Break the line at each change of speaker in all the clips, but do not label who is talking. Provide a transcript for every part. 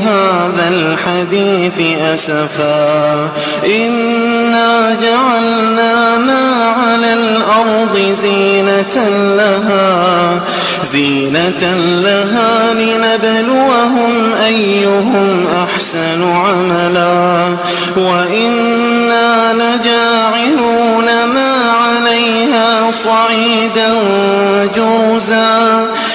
بهذا الحديث أسفا. إنا جعلنا ما على الأرض زينة لها. زينة لها لنبلوهم أيهم أحسن عملا. وإنا لجاعلون ما عليها صعيدا جرزا.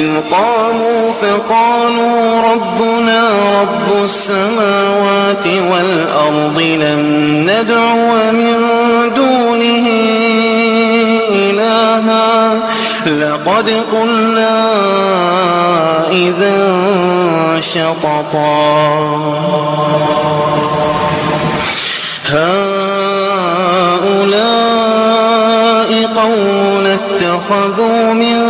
إذ قاموا فقالوا ربنا رب السماوات والأرض لن ندعو من دونه إلها. لقد قلنا إذا شططا. هؤلاء قوم اتخذوا من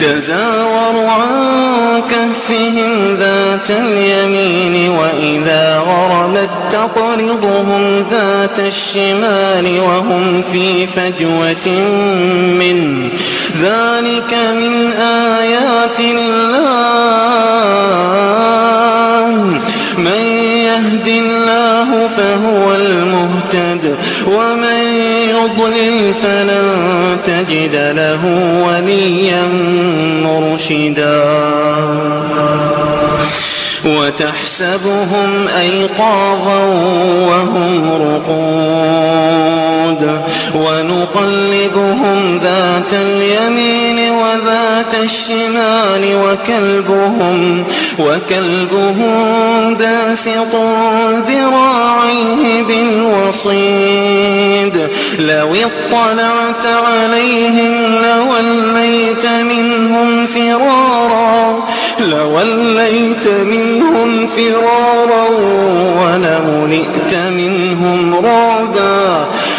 تزاور عن كهفهم ذات اليمين وإذا غربت تقرضهم ذات الشمال وهم في فجوة من ذلك من آيات الله. من يهد الله فهو المهتد فلن تجد له وليا مرشدا. وتحسبهم أيقاظا وهم رقود ونقلبهم ذات اليمين وذات الشمال وكلبهم وكلبهم باسط ذراعيه بالوصيد لو اطلعت عليهم لوليت منهم فرارا لوليت منهم فرارا ولملئت منهم رعبا.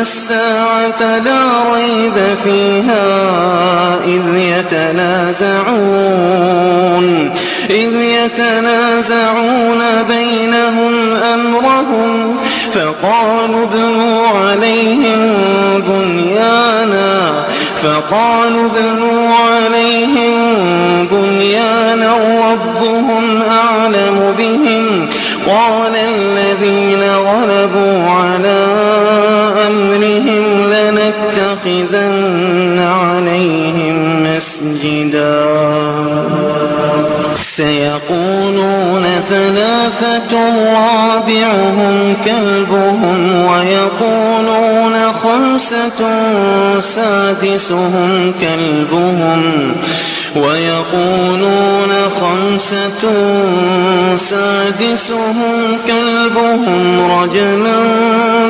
الساعة لا ريب فيها إذ يتنازعون إذ يتنازعون بينهم أمرهم فقالوا ابنوا عليهم بنيانا فقالوا ابنوا عليهم بنيانا ربهم أعلم بهم قال الذين سيقولون ثلاثة رابعهم كلبهم ويقولون خمسة سادسهم كلبهم ويقولون خمسة سادسهم كلبهم رجما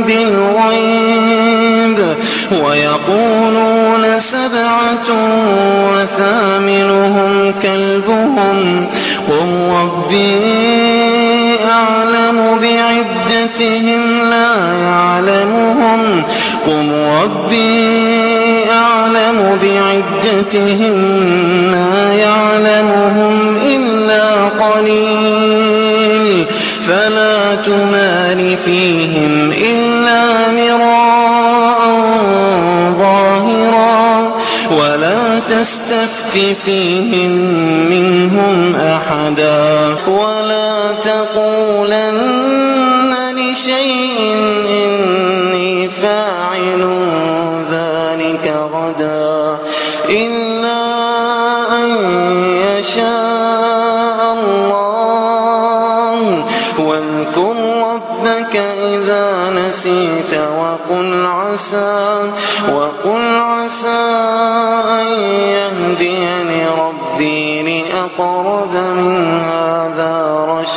بالغيب ويقولون سبعة وثامنهم كلبهم قل ربي أعلم بعدتهم لا يعلمهم قل ربي أعلم بعدتهم ما يعلمهم إلا قليل. فلا تمال فيهم إلا مراء ظاهرا. ولا تستفت فيهم منهم أحدا. ولا تقولن لشيء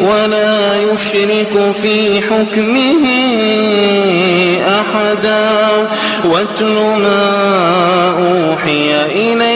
ولا يشرك في حكمه أحدا. واتل ما أوحي إليك من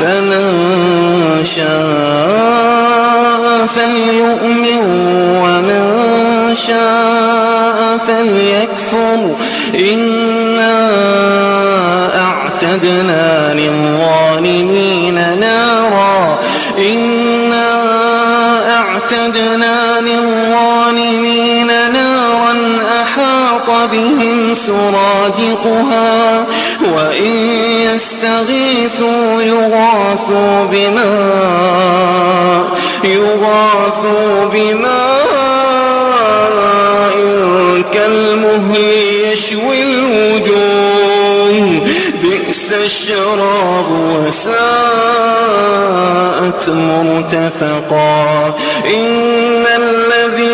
فمن شاء فليؤمن ومن شاء فليكفر. إنا أعتدنا للظالمين نارا. إنا أعتدنا للظالمين نارا أحاط بهم سرادقها. وإن يستغيثوا يغاثوا بماء يغاثوا بماء كالمهل يشوي الوجوه. بئس الشراب وساءت مرتفقا. إن الذين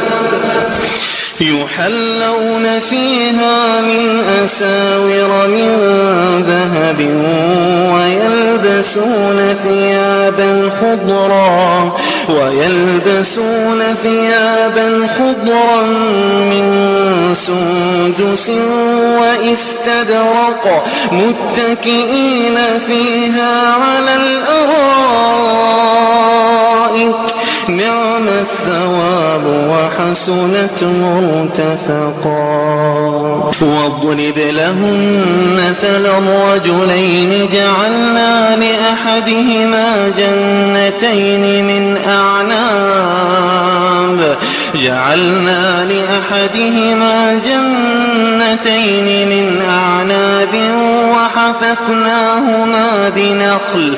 يحلون فيها من أساور من ذهب ويلبسون ثيابا خضرا ويلبسون ثيابا خضرا من سندس واستبرق متكئين فيها على الأرائك. نعم الثواب وحسنت مرتفقا. واضرب لهم مثلا رجلين جعلنا لأحدهما جنتين من أعناب. جعلنا لأحدهما جنتين من أعناب وحففناهما بنخل.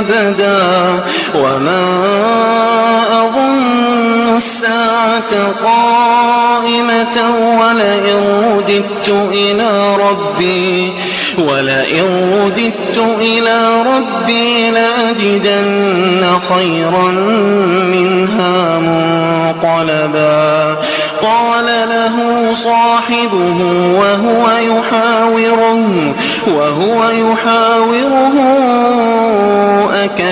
أبدا وما أظن الساعة قائمة ولئن رددت إلى ربي ولئن رددت إلى ربي لأجدن خيرا منها منقلبا قال له صاحبه وهو يحاوره وهو يحاوره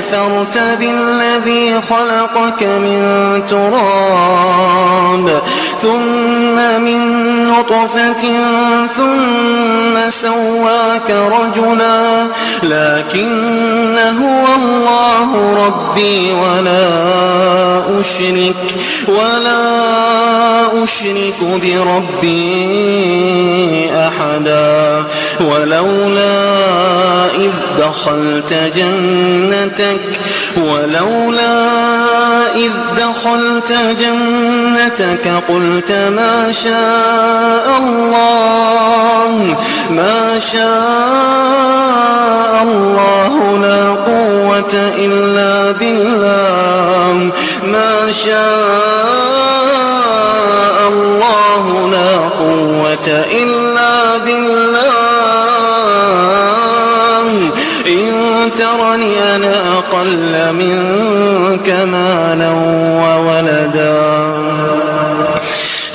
أكثرت بالذي خلقك من تراب ثم من نطفة ثم سواك رجلا لكن هو الله ربي ولا أشرك ولا أشرك بربي أحدا ولولا إذ دخلت جنتك ولولا إذ دخلت جنتك قلت ما شاء الله ما شاء الله لا قوة إلا بالله ما شاء قوة إلا بالله. إن ترني أنا أقل منك مالا وولدا.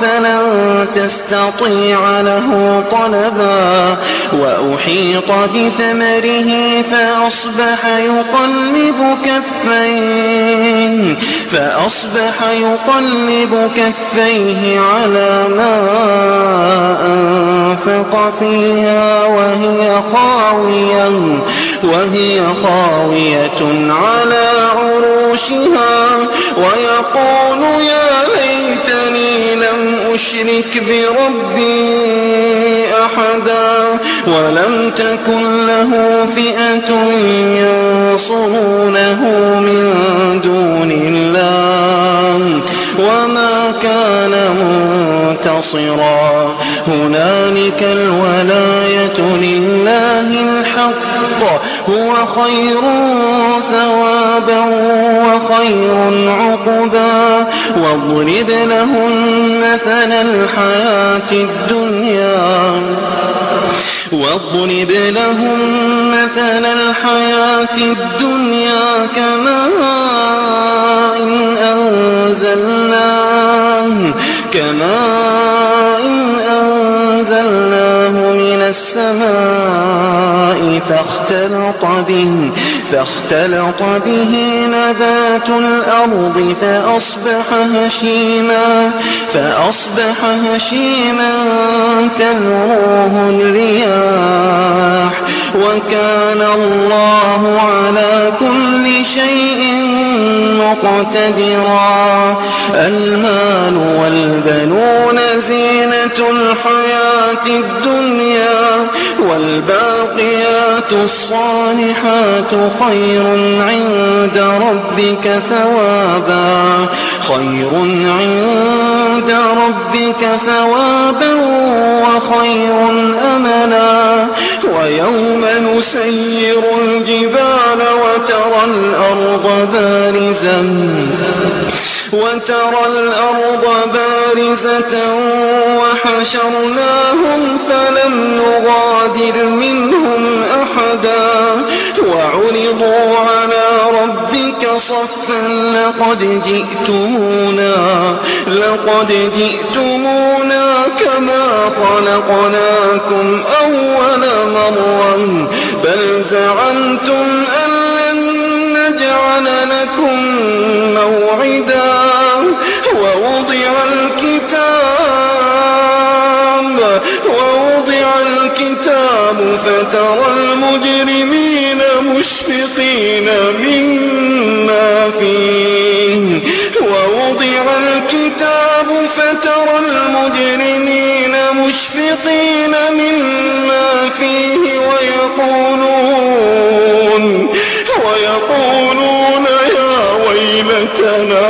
فلن تستطيع له طلبا وأحيط بثمره فأصبح يقلب كفيه فأصبح يقلب كفيه على ما أنفق فيها وهي خاوية وهي خاوية على عروشها ويقول يا أشرك بربي أحدا ولم تكن له فئة ينصرونه من دون الله وما كان منتصرا. هنالك الولاية لله الحق هو خير ثوابا وخير عقبا واضرب لهم مثل الحياة الدنيا واضرب لهم مثل الحياة الدنيا كماء إن أنزلناه كماء فاختلط به فاختلط به نبات الأرض فأصبح هشيما فأصبح هشيما تذروه الرياح. وكان الله على كل شيء مقتدرا. المال والبنون زينة الحياة الدنيا والباقيات الصالحات خير عند ربك ثوابا خير عند ربك ثوابا وخير أملا ويوم نسير الجبال وترى الأرض بارزا وترى الأرض بارزة وحشرناهم فلم نغادر منهم أحدا وعرضوا على ربك صفا لقد جئتمونا لقد جئتمونا كما خلقناكم أول مرة بل زعمتم أن فترى المجرمين مشفقين مما فيه. ووضع الكتاب فترى المجرمين مشفقين مما فيه ويقولون ويقولون يا ويلتنا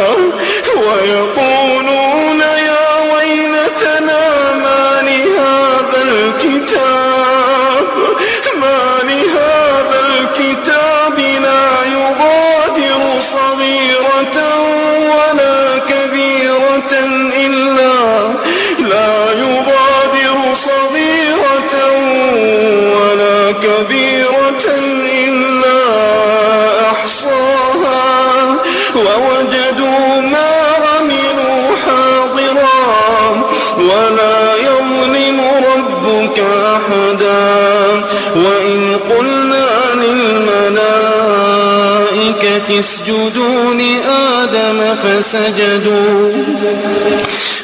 اسجدوا لآدم فسجدوا.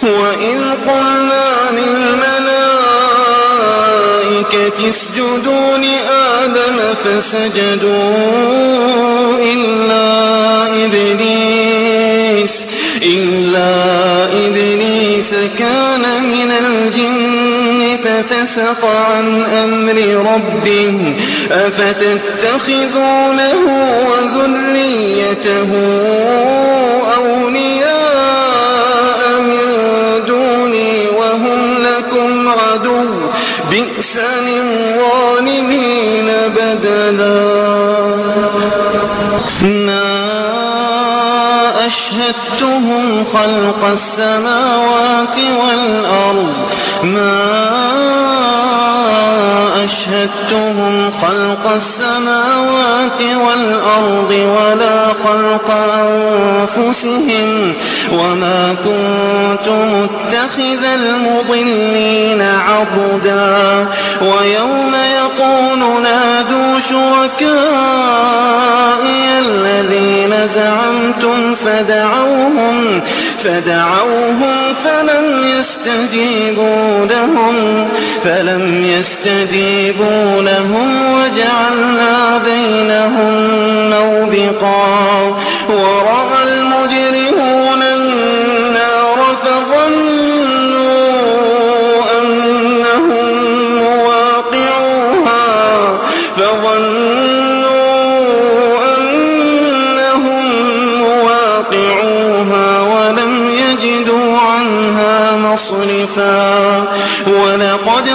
وإذ قلنا للملائكة اسجدوا لآدم فسجدوا إلا إبليس إلا إبليس كان من الجن ففسق عن أمر ربه؟ أفتتخذونه وذريته أولياء من دوني وهم لكم عدو؟ بئس للظالمين بدلا. ما أشهدتهم خلق السماوات والأرض ما أشهدتهم خلق السماوات والأرض ولا خلق أنفسهم وما كنت متخذ المضلين عضدا ويوم يقول نادوا شركائي الذين زعمتم فدعوهم فدعوهم فلم يستجيبوا لهم فلم يستجيبوا لهم وجعلنا بينهم موبقا. ورأى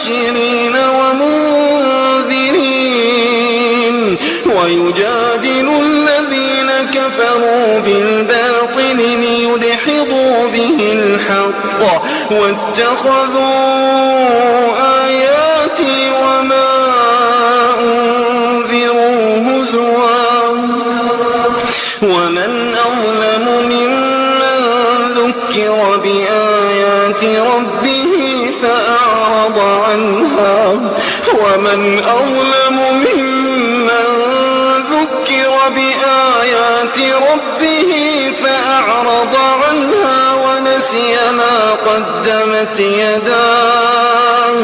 مبشرين ومنذرين. ويجادل الذين كفروا بالباطل ليدحضوا به الحق. واتخذوا قدمت يداه.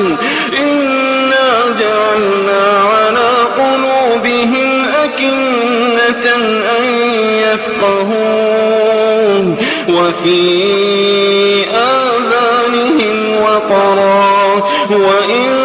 إنا جعلنا على قلوبهم أكنة أن يفقهوه وفي آذانهم وقرا. وإن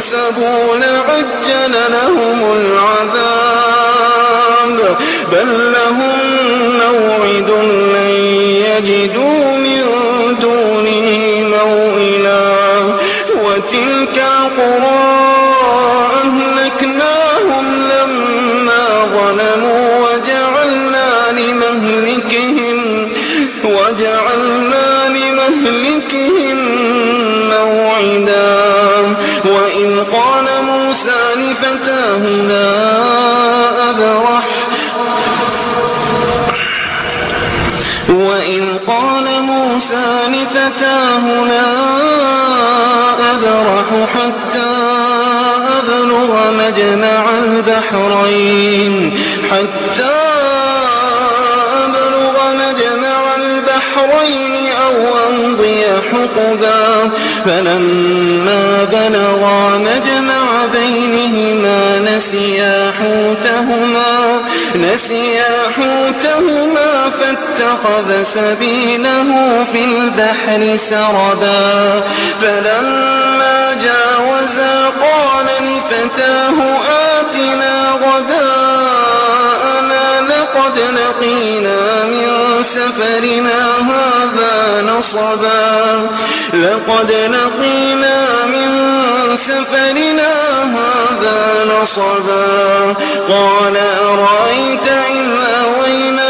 كسبوا لعجل لهم العذاب. بل لهم موعد لن يجدوا من دونه موئلا. وتلك القرى البحرين أو أمضي حقبا فلما بلغا مجمع بينهما نسيا حوتهما نسيا حوتهما فاتخذ سبيله في البحر سربا. فلما جاوزا قال لفتاه آتنا غداءنا سفرنا هذا نصبا. لقد لقينا من سفرنا هذا نصبا. قال أرأيت إذ أوينا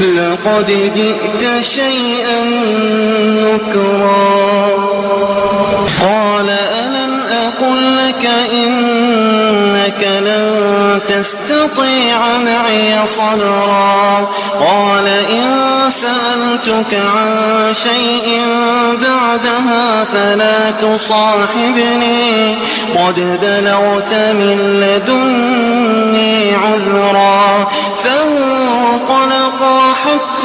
لقد جئت شيئا نكرا. قال ألم تستطيع معي صبرا. قال إن سألتك عن شيء بعدها فلا تصاحبني. قد بلغت من لدني عذرا. فانطلقا حتى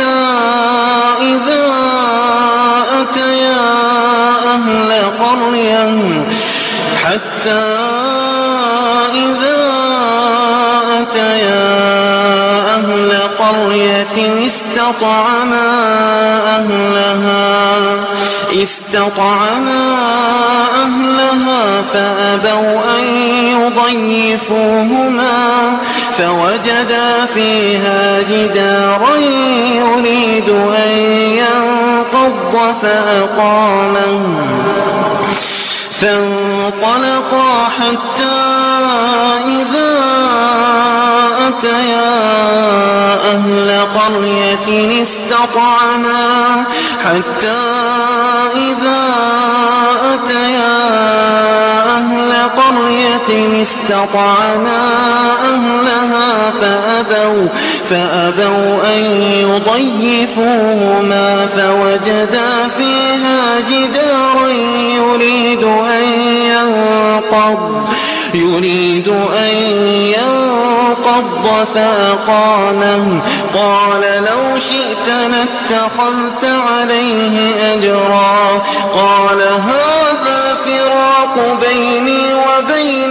استطعما أهلها فأبوا فأبوا أن يضيفوهما فوجدا فيها جدارا يريد أن ينقض يريد أن ينقض فأقامه. قال لو شئت لاتخذت عليه أجرا. قال هذا فراق بيني وبينك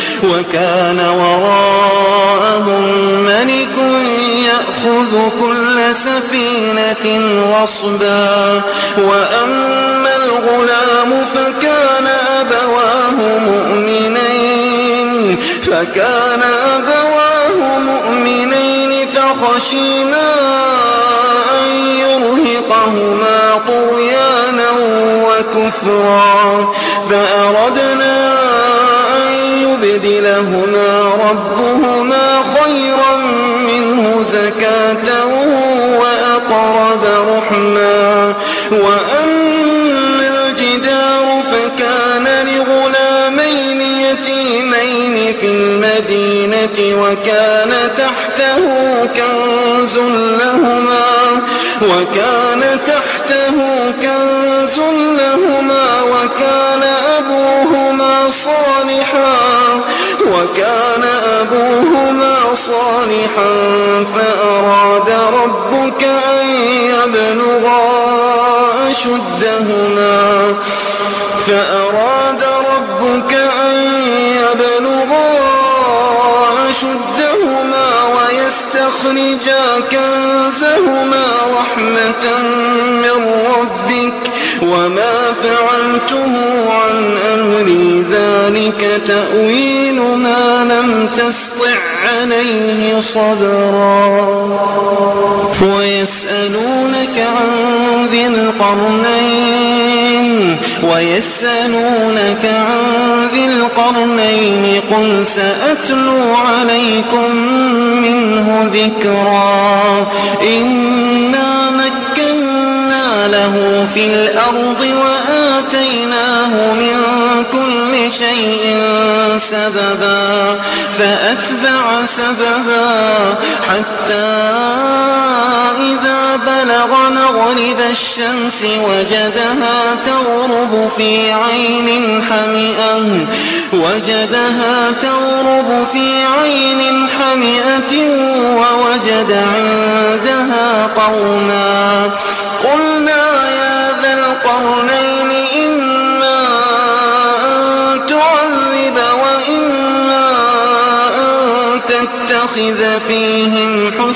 وكان وراءهم ملك يأخذ كل سفينة غصبا وأما الغلام فكان أبواه مؤمنين فكان أبواه مؤمنين فخشينا أن يرهقهما طغيانا وكفرا. فأردنا يبدلهما ربهما خيرا منه زكاة صالحا فأراد ربك أن يبلغا أشدهما. فأراد ربك أن يبلغا أشدهما ويستخرجا كنزهما رحمة من ربك. وما فعلته عن أمري ذلك تأويل ما لم تسطع عليه صبرا. ويسألونك عن ذي القرنين ويسألونك عن ذي القرنين قل سأتلو عليكم منه ذكرا. إنا مكنا له في الأرض وآتيناه من كل شيء سببا فأتبع سببا حتى إذا بلغ مغرب الشمس وجدها تغرب في عين حمئة وجدها تغرب في عين حمئة ووجد عندها قوما. قلنا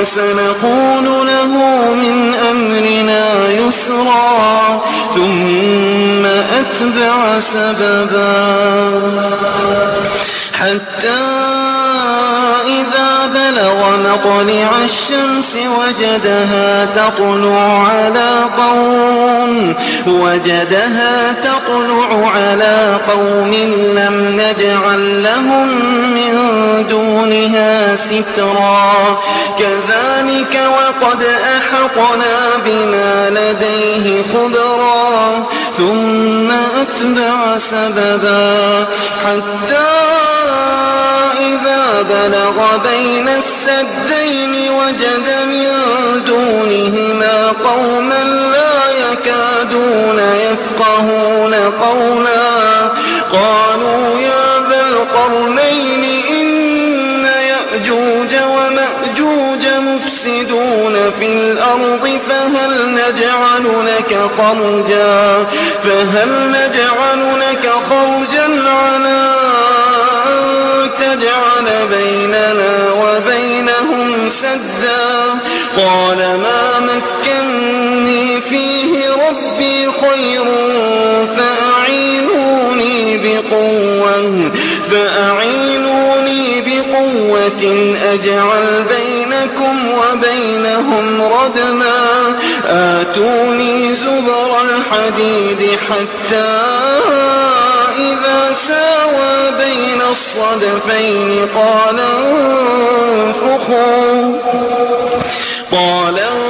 وسنقول له من أمرنا يسرا ثم أتبع سببا. حتى مطلع الشمس وجدها تطلع على قوم وجدها تطلع على قوم لم نجعل لهم من دونها سترا. كذلك وقد أحطنا بما لديه خبرا ثم أتبع سببا. حتى إذا بلغ بين السدين وجد من دونهما قوما لا يكادون يفقهون قولا. قالوا يا ذا القرنين إن يأجوج ومأجوج مفسدون في الأرض فهل نجعل لك خرجا؟ فهل نجعل لك خرجا؟ ربي خير فأعينوني بقوة فأعينوني بقوة أجعل بينكم وبينهم ردما آتوني زبر الحديد حتى إذا ساوى بين الصدفين قال انفخوا قال انفخوا.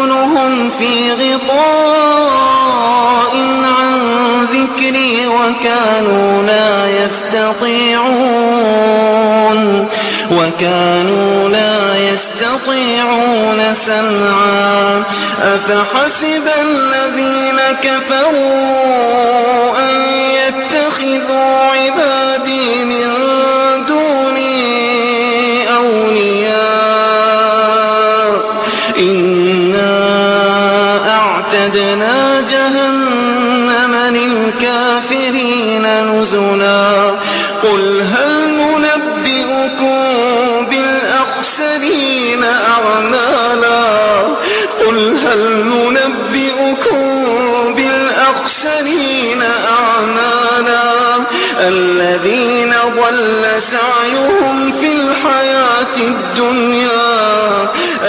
في غطاء عن ذكري وكانوا لا يستطيعون وكانوا لا يستطيعون سمعا. أفحسب الذين كفروا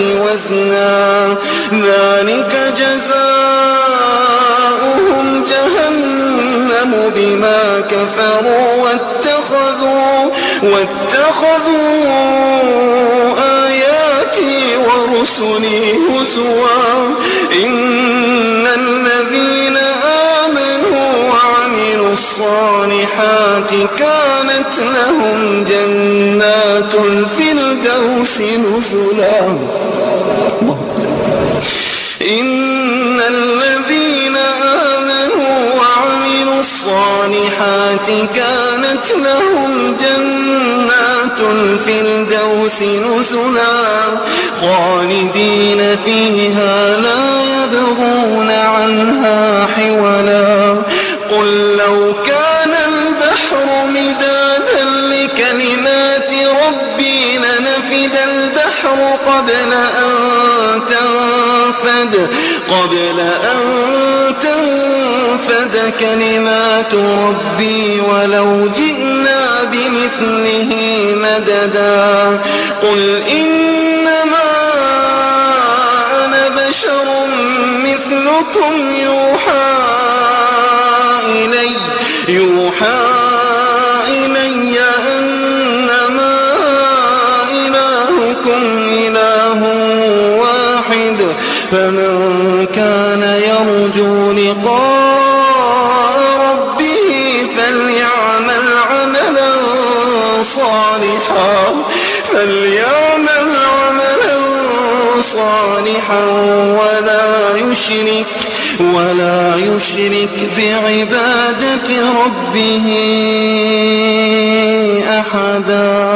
وزنا. ذلك جزاؤهم جهنم بما كفروا واتخذوا واتخذوا آياتي ورسلي هزوا. الصالحات كانت لهم جنات الفردوس نزلا. إن الذين آمنوا وعملوا الصالحات كانت لهم جنات الفردوس نزلا. خالدين فيها لا يبغون عنها حولا. قل لو قبل أن تنفد قبل أن تنفد كلمات ربي ولو جئنا بمثله مددا. قل إنما ولا يشرك ولا يشرك بعبادة ربه أحدا.